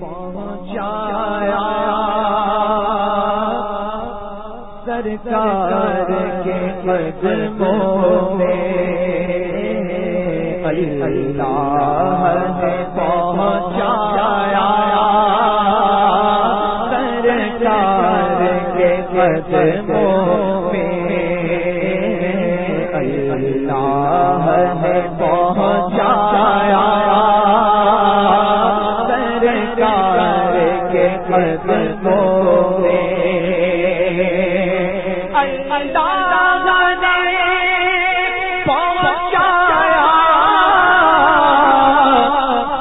پہنچایا سرکار کے قدموں میں اللہ نے پہنچایا سرکار کے قدموں میں اللہ نے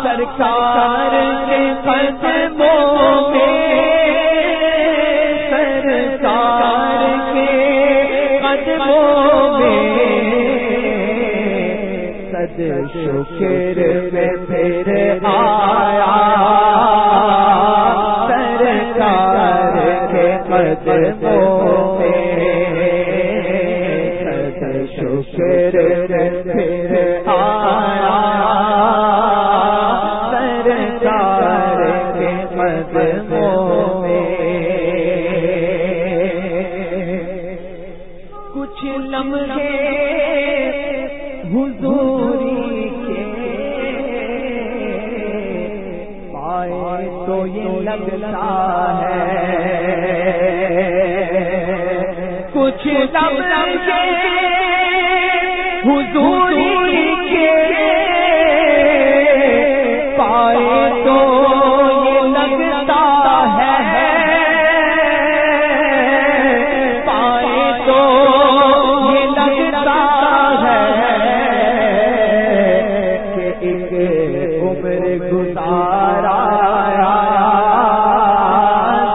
سرکار کے قدموں میں سرکار کے قدموں میں سد شکر میں پھر آیا سرکار کے قدموں لمحے حضوری کے پائے تو یہ لگتا ہے کچھ لمحے حضوری کے گزارا۔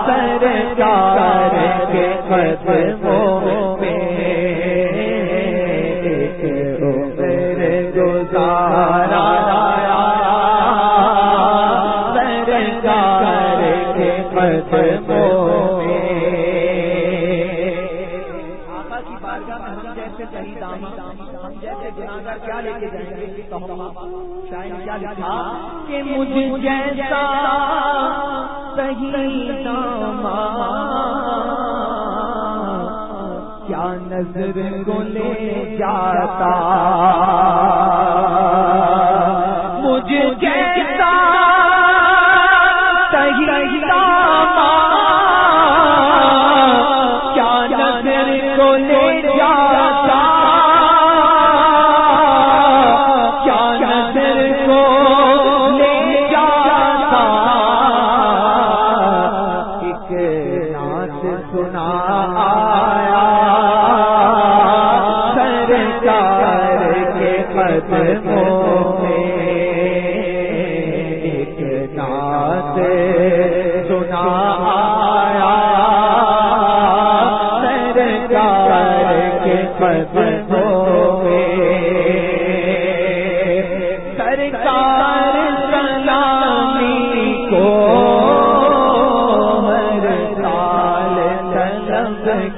سرکار کے قدموں میں ایک عمر گزارا سرکار کے قدموں ہم جیسے کہیں گناگر کیا لے کے جائیں گے؟ تو ہم شاید کیا لکھا؟ کہ مجھ جیسا صحیح داما کیا نظر کو لے جاتا؟ نعت سنا آیا سرکار کے قدموں میں ایک نعت سنا آیا سرکار کے قدموں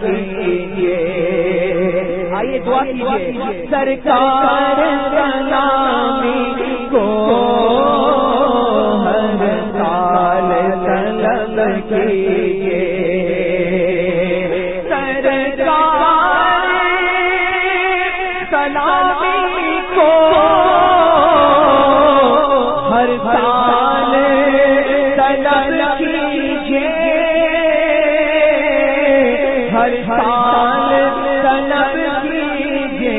کیجیے۔ آئیے دعا کیجیے۔ سرکار ہر سال طلب کیجیے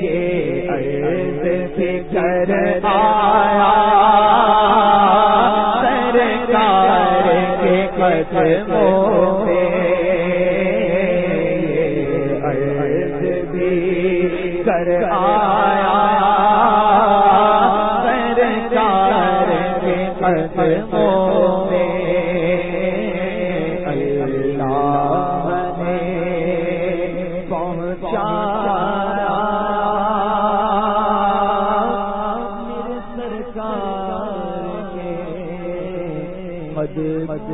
یہ عرض فکر آیا۔ سرکار کے قدموں میں عرض بھی کر آیا۔ سرکار کے قدموں مجھے مد